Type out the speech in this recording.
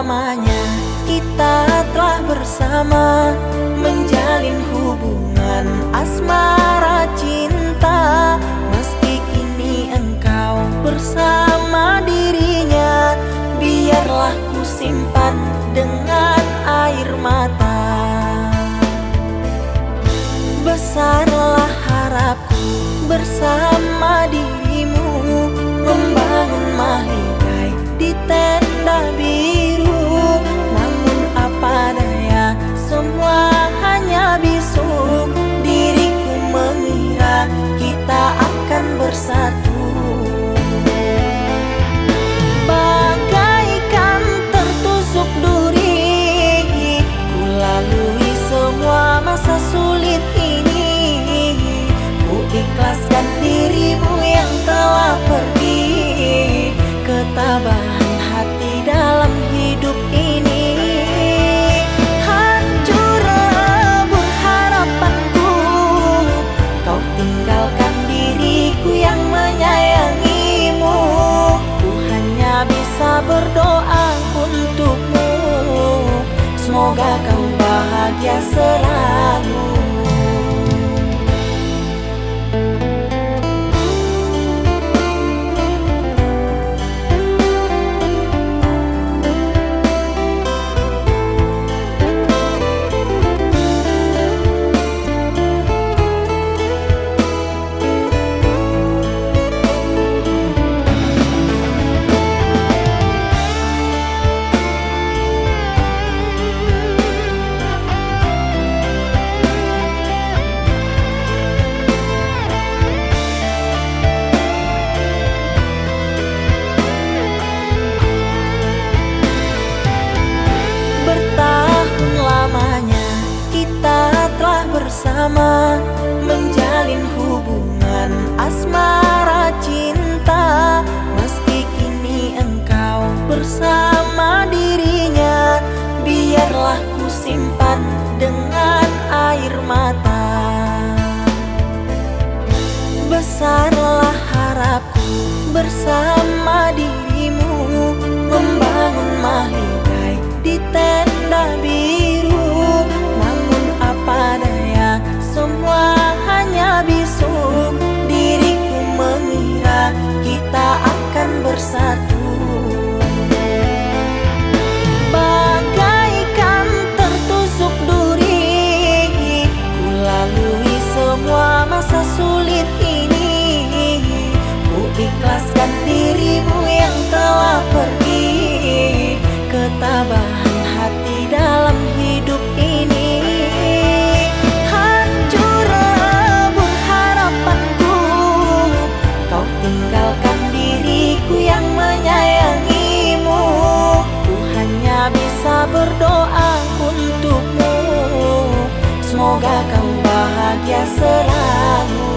selamanya kita telah bersama. bersama Menjalin hubungan asmara cinta. Meski kini engkau bersama dirinya Biarlah ku simpan dengan air mata. Besarlah harapku bersama berdoa untukmu. Semoga kau bahagia selalu.